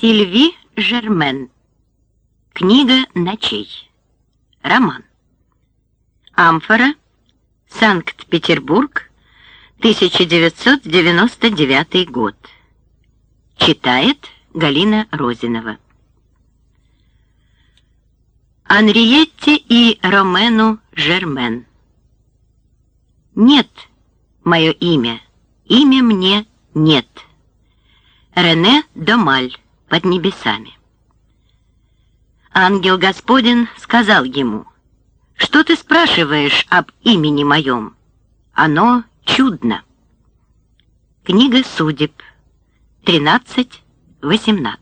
Сильви Жермен. Книга ночей. Роман. Амфора. Санкт-Петербург. 1999 год. Читает Галина Розинова. Анриетте и Ромену Жермен. Нет, мое имя. Имя мне нет. Рене Домаль под небесами. Ангел Господин сказал ему, «Что ты спрашиваешь об имени моем? Оно чудно». Книга судеб 13-18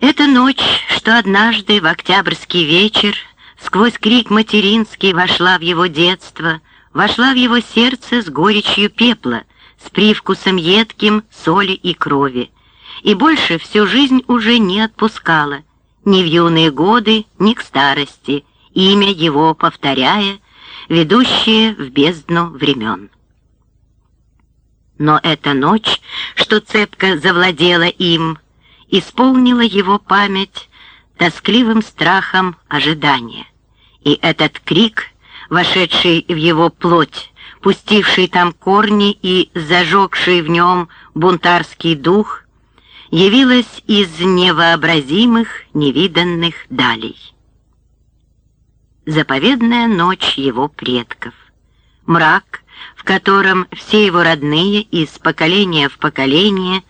Это ночь, что однажды в октябрьский вечер сквозь крик материнский вошла в его детство, вошла в его сердце с горечью пепла, с привкусом едким соли и крови, и больше всю жизнь уже не отпускала, ни в юные годы, ни к старости, имя его повторяя, ведущее в бездну времен. Но эта ночь, что цепко завладела им, исполнила его память тоскливым страхом ожидания. И этот крик, вошедший в его плоть, пустивший там корни и зажегший в нем бунтарский дух, явилась из невообразимых, невиданных далей. Заповедная ночь его предков, мрак, в котором все его родные из поколения в поколение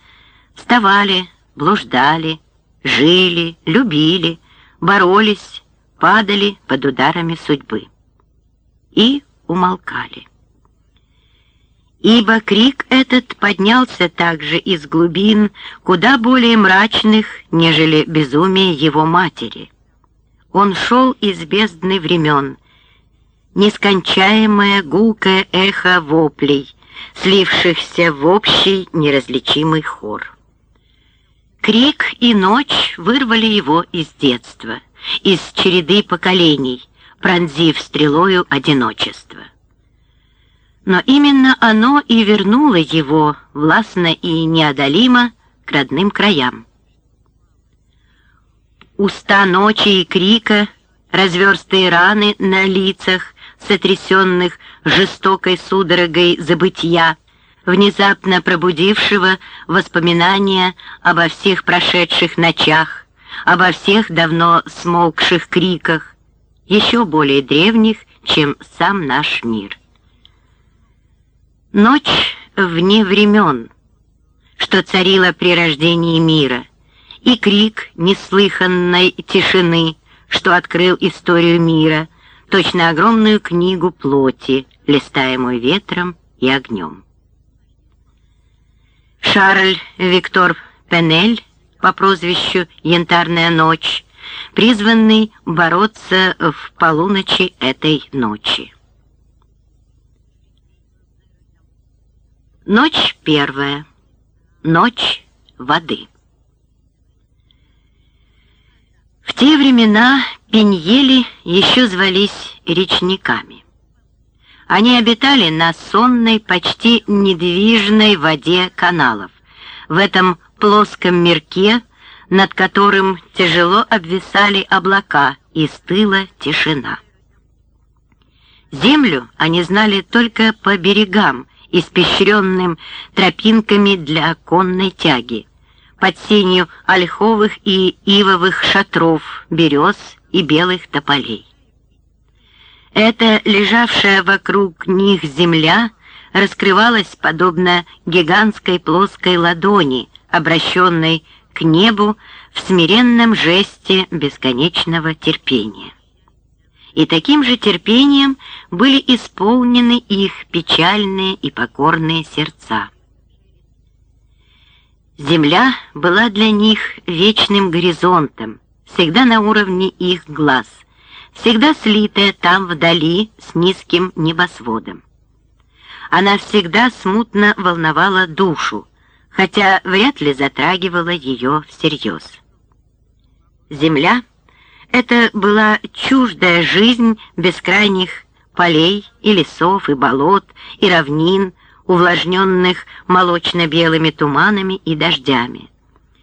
вставали, блуждали, жили, любили, боролись, падали под ударами судьбы и умолкали ибо крик этот поднялся также из глубин, куда более мрачных, нежели безумие его матери. Он шел из бездны времен, нескончаемое гулкое эхо воплей, слившихся в общий неразличимый хор. Крик и ночь вырвали его из детства, из череды поколений, пронзив стрелою одиночество но именно оно и вернуло его, властно и неодолимо, к родным краям. Уста ночи и крика, разверстые раны на лицах, сотрясенных жестокой судорогой забытья, внезапно пробудившего воспоминания обо всех прошедших ночах, обо всех давно смолкших криках, еще более древних, чем сам наш мир. Ночь вне времен, что царила при рождении мира, и крик неслыханной тишины, что открыл историю мира, точно огромную книгу плоти, листаемую ветром и огнем. Шарль Виктор Пенель по прозвищу «Янтарная ночь», призванный бороться в полуночи этой ночи. Ночь первая. Ночь воды. В те времена пеньели еще звались речниками. Они обитали на сонной, почти недвижной воде каналов, в этом плоском мирке, над которым тяжело обвисали облака и стыла тишина. Землю они знали только по берегам, испещренным тропинками для конной тяги, под сенью ольховых и ивовых шатров, берез и белых тополей. Эта лежавшая вокруг них земля раскрывалась подобно гигантской плоской ладони, обращенной к небу в смиренном жесте бесконечного терпения и таким же терпением были исполнены их печальные и покорные сердца. Земля была для них вечным горизонтом, всегда на уровне их глаз, всегда слитая там вдали с низким небосводом. Она всегда смутно волновала душу, хотя вряд ли затрагивала ее всерьез. Земля — это была чуждая жизнь бескрайних полей и лесов, и болот, и равнин, увлажненных молочно-белыми туманами и дождями.